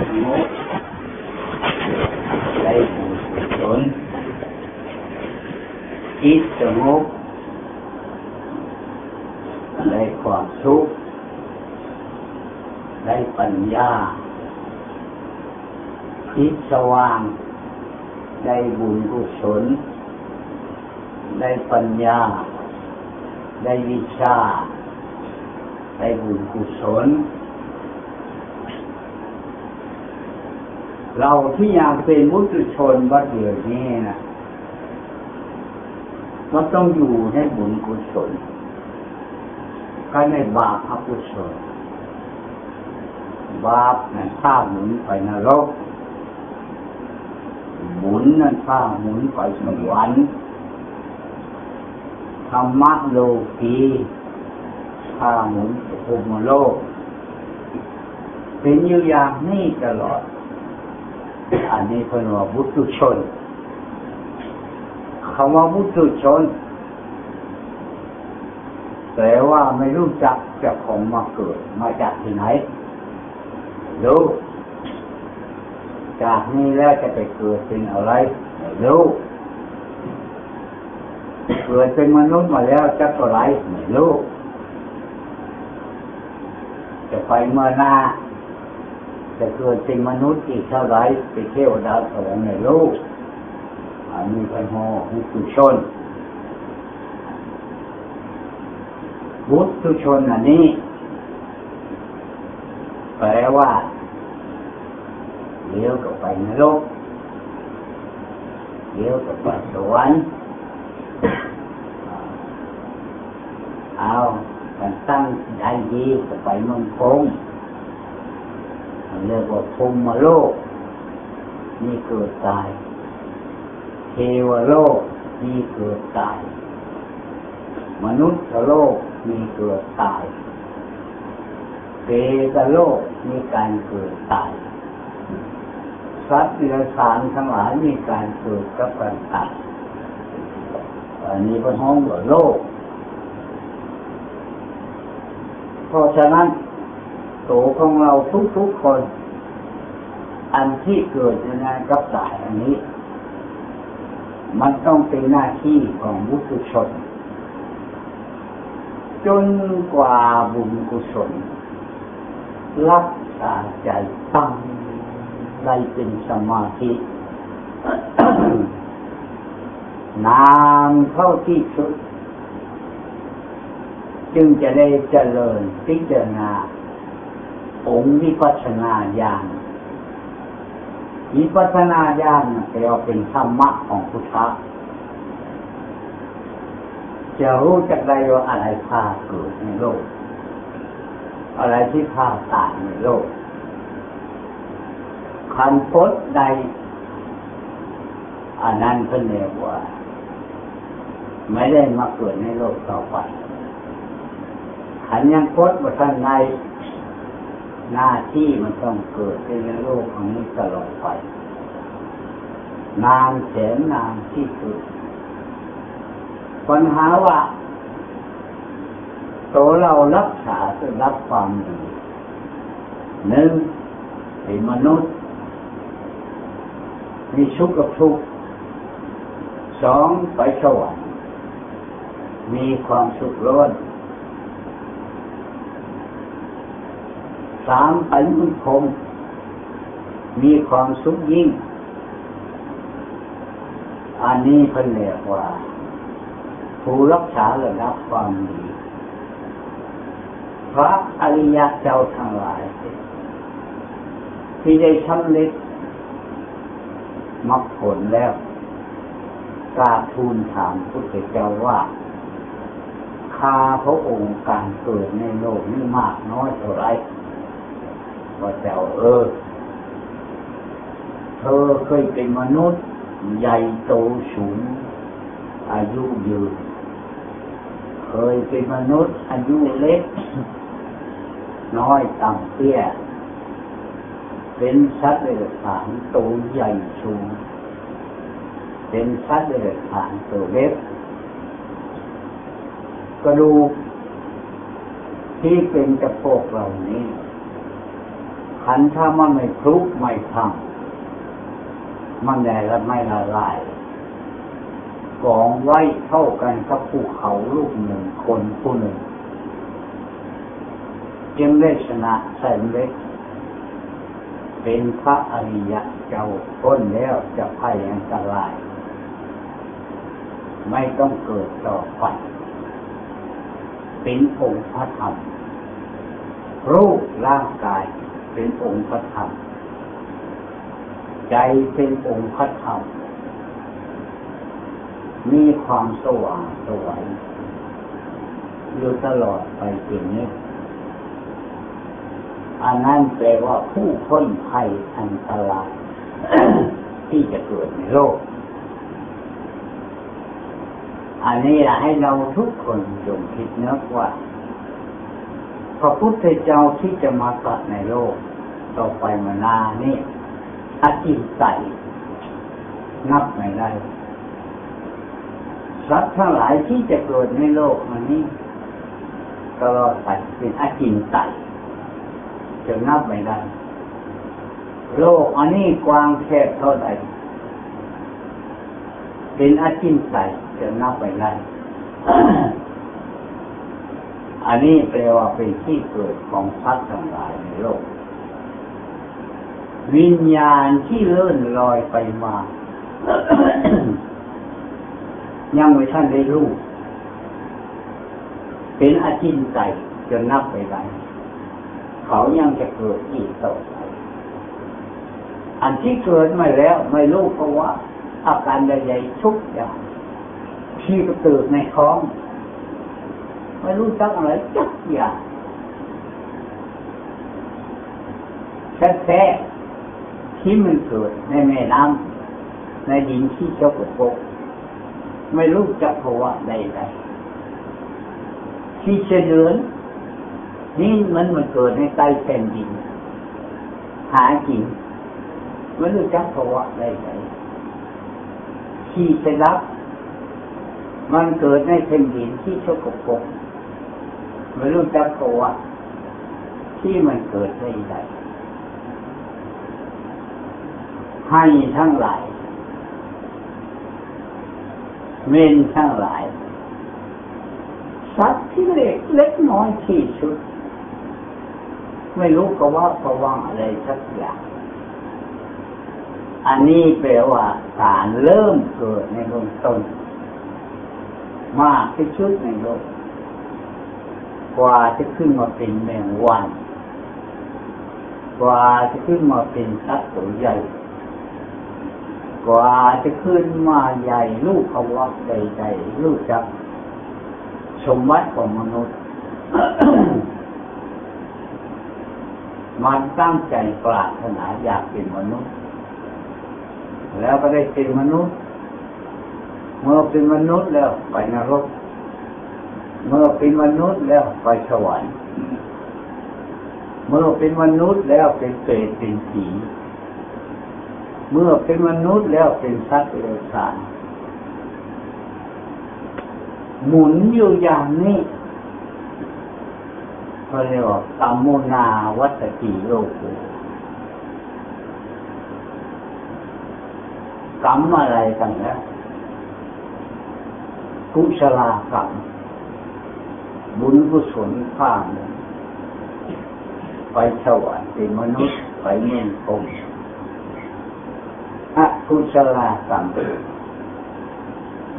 สงบได้บุญกุศลจิตสงบได้ความสุขได้ปัญญาจิตสว่าง ได้บุญกุศล ได้ปัญญา ได้วิชา ได้บุญกุศล เราที่อยากเป็นมุตุชนว่าเดี๋ยวนี้นะมันต้องอยู่ในบุญกุศลก็ในบาปอกุศลบาปนั้นถ้าหมุนไปนรกบุญนั้นถ้าหมุนไปสวรรค์ธรรมะโลกีถ้าหมุนไปภูมิโลก เป็นอยู่อย่างนี้ตลอด อันนี้เป็นว่าบุตุชนคำว่าบุตุชนแปลว่าไม่รู้จักเจ้าของมาเกิด มาจากที่ไหนรู้จากนี้แล้วจะไปเกิดเป็นอะไรรู้เกิดเป็นมนุษย์มาแล้วจะเท่าไรไม่รู้จะไปเมื่อหน้า จะเกิดเป็นมนุษย์อีกเท่าไรไปเทวดาสวรรค์ในโลกอันนี้เป็นโมหุตุชนบุตุชนอันนี้ แปลว่าเลี้ยวก็ไปนรกเลี้ยวก็ไปสวรรค์เอาการตั้งใจดีก็ไปมืองพง เรียกว่าภูมิโลกนี่เกิดตาย เทวโลกมีเกิดตาย มนุษย์โลกมีเกิดตายเปตโลกมีการเกิดตาย สัตว์เดรัจฉานทั้งหลายมีการเกิดกับการตายอันนี้เป็นห้องว่าโลก เพราะฉะนั้น ตัวของเราทุกๆคน อันที่เกิดในงานกับตายอันนี้ มันต้องเป็นหน้าที่ของบุตุชน จนกว่าบุญกุศลรักษาใจตั้งได้เป็นสมาธินานเท่าที่สุด จึงจะได้เจริญพิจารณา องค์วิปัสนาญาณวิปัสนาญาณแปลว่าเป็นธรรมะของพุทธะจะรู้จักได้ว่าอะไรพาเกิดในโลก อะไรที่พาตายในโลกคันพดใดอันนั้นเพิ่นเรียกว่า ไม่ได้มาเกิดในโลกต่อไปขันยังพดว่าท่านใน หน้าที่มันต้องเกิดในโลกของนี้ตลอดไป นานแสนนานที่สุดปัญหาว่าตัวเรารักษาจะรับความดีหนึ่งเป็นมนุษย์ มีชุกกับทุกข์สองไปสวรรค์มีความสุขล้น สามไปมุคม มีความสุขยิ่ง อันนี้เพิ่นเรียกว่า ผู้รักษาระดับความดี พระอริยเจ้าทั้งหลาย ที่ได้ชำเร็จมรรคผลแล้วกราบทูลถามพุทธเจ้าว่าคาพระองค์การเกิดในโลกนี้มากน้อยเท่าไร ว่าเจ้าเออ เธอเคยเป็นมนุษย์ ใหญ่โตสูง อายุยืน เคยเป็นมนุษย์อายุเล็ก น้อยต่ำเตี้ย เป็นสัตว์เดรัจฉานตัวใหญ่สูง เป็นสัตว์เดรัจฉานตัวเล็กกระดูกที่เป็นกระโปกเหล่านี้ ขันถ้ามันไม่คลุกไม่พังมันแน่ละไม่ละลายกองไว้เท่ากันกับภูเขาลูกหนึ่งคนผู้หนึ่งจึงได้ชนะแสนเล็กเป็นพระอริยะเจ้าพ้นแล้วจะภัยอันตราย ไม่ต้องเกิดต่อไปเป็นองค์พระธรรมรูปร่างกาย เป็นองค์พระธรรมใจเป็นองค์พระธรรมมีความสว่างสวยอยู่ตลอดไปจริงนี้อันนั้นแปลว่าผู้พ้นภัยอันตรายที่จะเกิดในโลก อันนี้ให้เราทุกคนจงคิดนึกว่า ระพุทธเจ้าที่จะมาตัดในโลก ต่อไปมานานี่อาจินใสนับไม่ได้สัตว์ทั้งหลายที่จะเกิดในโลกอันนี้ตลอดไปเป็นอาจินใสจะนับไม่ได้ โลกอันนี้กว้างแคบเท่าไหร่เป็นอาจินใสจะนับไม่ได้ อันนี้แปลว่าเป็นที่เกิดของสัตว์ทั้งหลายในโลก วิญญาณที่เลื่อนลอยไปมา ยังไม่ท่านได้รู้ เป็นอาจินใจจนนับไปได้เขายังจะเกิดอีกต่อไปอันที่เกิดมาแล้ว ไม่รู้เพราะว่า อาการใหญ่ๆทุกอย่างที่เกิดในท้อง ไม่รู้จักอะไรจักอย่างแท้ๆที่มันเกิดในแม่น้ำในดินที่เจ้ากปกไม่รู้จักภาวะใดๆที่เฉลือนนี่มันมันเกิดในใต้แผ่นดิน หากินไม่รู้จักภาวะใดๆที่ไปรับ มันเกิดในแผ่นดินที่เจ้ากปก ไม่รู้จักภาวที่มันเกิดได้ใดให้ทั้งหลาย เมนทั้งหลาย สัตว์ที่เล็กเล็กน้อยที่สุด ไม่รู้ก็ว่าประวังอะไรสักอย่างอันนี้แปลว่าการเริ่มเกิดในเบื้องต้น มากที่สุดในโลก กว่าจะขึ้นมาเป็นแมงวัน กว่าจะขึ้นมาเป็นสัตว์ตัวใหญ่ กว่าจะขึ้นมาใหญ่ลูกเขาวักใดๆลูกจักสมบัติของมนุษย์ มันตั้งใจปรารถนาอยากเป็นมนุษย์ แล้วก็ได้เป็นมนุษย์ เมื่อเป็นมนุษย์แล้วไปนรก เมื่อเป็นมนุษย์แล้วไปสวรรค์เมื่อเป็นมนุษย์แล้วเป็นเปรตเป็นผีเมื่อเป็นมนุษย์แล้วเป็นสัตว์เลี้ยสารหมุนอยู่อย่างนี้เขาเรียกว่าตัมโมนาวัตติโลกุกรรมอะไรกันนะกุศลกรรม บุญกุศลข้ามไปสวรรค์เป็นมนุษย์ไปเมืองพรมอกุศลกรรม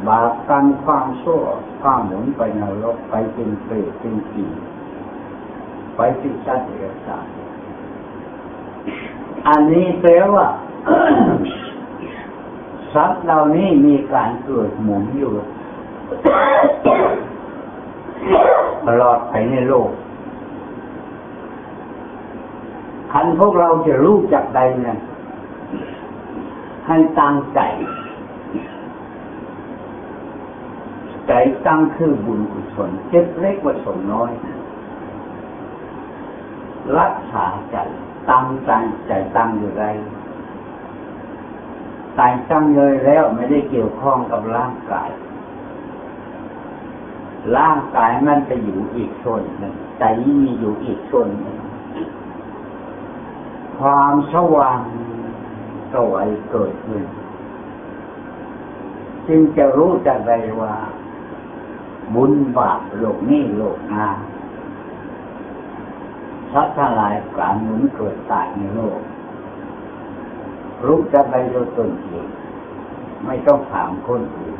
บาปกรรมความชั่วความหมุนไปนรกไปเป็นเปรตเป็นผีไปเป็นชาติเดรัจฉานอันนี้แปลว่าสัตว์เหล่านี้มีการเกิดหมุนอยู่ ตลอดไปในโลกคันพวกเราจะรู้จักใดเนี่ยให้ตั้งใจ ใจตั้งคือบุญกุศลเจ็บเล็กว่าสมน้อย รักษาใจตั้งใจใจตั้งอยู่ไรใจตั้งเลยแล้วไม่ได้เกี่ยวข้องกับร่างกาย ร่างกายมันจะอยู่อีกส่วนหนึ่งใจมีอยู่อีกส่วนหนึ่งความสว่างสวยเกิดขึ้น จึงจะรู้จักได้ว่า บุญบาปโลกนี้โลกหน้าสัตว์ทั้งหลายกลารหมุนเกิดตายในโลก รู้จักได้โดยตนเองไม่ต้องถามคนอื่น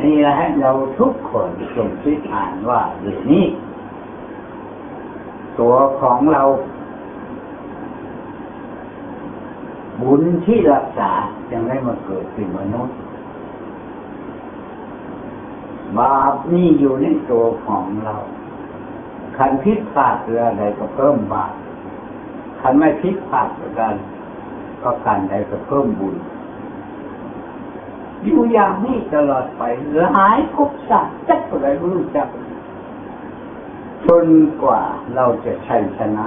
นี่แหละเราทุกคนจงคิดอ่านว่าเดี๋ยวนี้ ตัวของเรา บุญที่รักษายังได้มาเกิดเป็นมนุษย์ บาปนี่อยู่ในตัวของเราคันพิษพลาดเรือใดก็เพิ่มบาปคันไม่พิษพลาดกันก็การใดก็เพิ่มบุญ อยู่อย่างนี้ตลอดไปหลายภพชาติจักอะไรรู้จักจนกว่าเราจะชัยชนะ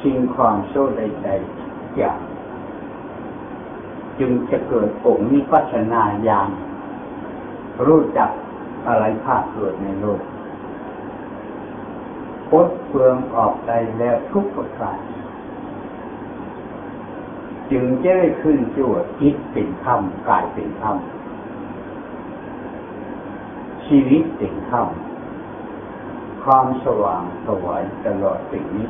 ชิงความโชคใดๆอย่างจึงจะเกิดองค์นิพัฒนาญาณรู้จักอะไรภาคเกิดในโลกพดเปลืองออกได้แล้วทุกประการ จึงจะได้ขึ้นจั่วจิตเป็นธรรมกายเป็นธรรมชีวิตเป็นธรรมความสว่างสวยตลอดสิ่งนี้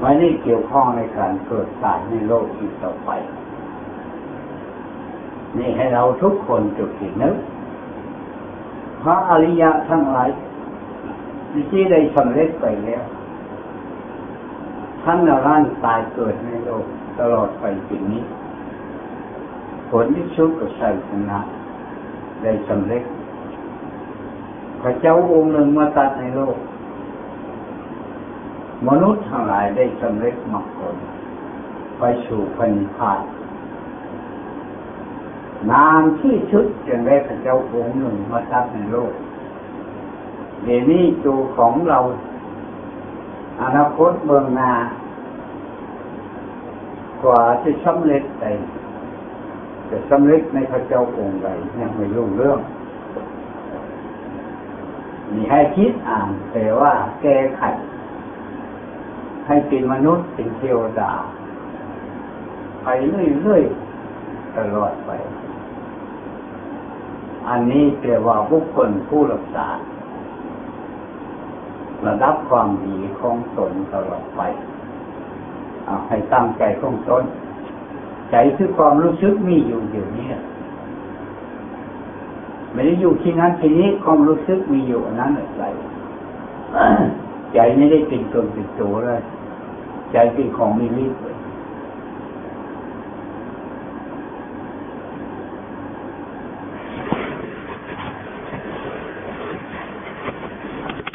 ไม่ได้เกี่ยวข้องในการเกิดตายในโลกอีกต่อไป นี่ให้เราทุกคนจุดถึงนึกพระอริยะทั้งหลายที่ได้สำเร็จไปแล้ว ท่านร่างตายเกิดในโลกตลอดไปสิ่งนี้ ผลที่ชุดกับชัยชนะได้สำเร็จพระเจ้าองค์หนึ่งมาตัดในโลก มนุษย์ทั้งหลายได้สำเร็จมรรคผลไปสู่พันิพานนานที่ชุดจึงได้พระเจ้าองค์หนึ่งมาตัดในโลกเดี๋ยวนี้ตัวของเราอนาคตเมืองหน้า กว่าจะสำเร็จไปจะสำเร็จในพระเจ้าองค์ใดยังไม่รู้เรื่องมีให้คิดอ่านแต่ว่าแก้ไขให้เป็นมนุษย์เป็นเทวดาไปเรื่อยๆตลอดไป อันนี้แปลว่าบุคคลผู้รักษาระดับความดีของตนตลอดไป เอาให้ตั้งใจของตนใจคือความรู้สึกมีอยู่อยู่นี้ไม่ได้อยู่ที่นั้นที่นี้ความรู้สึกมีอยู่นนั้นอะไรใจไม่ได้เป็นตนเป็นตัวเลย ใจเป็นของมีฤทธิ์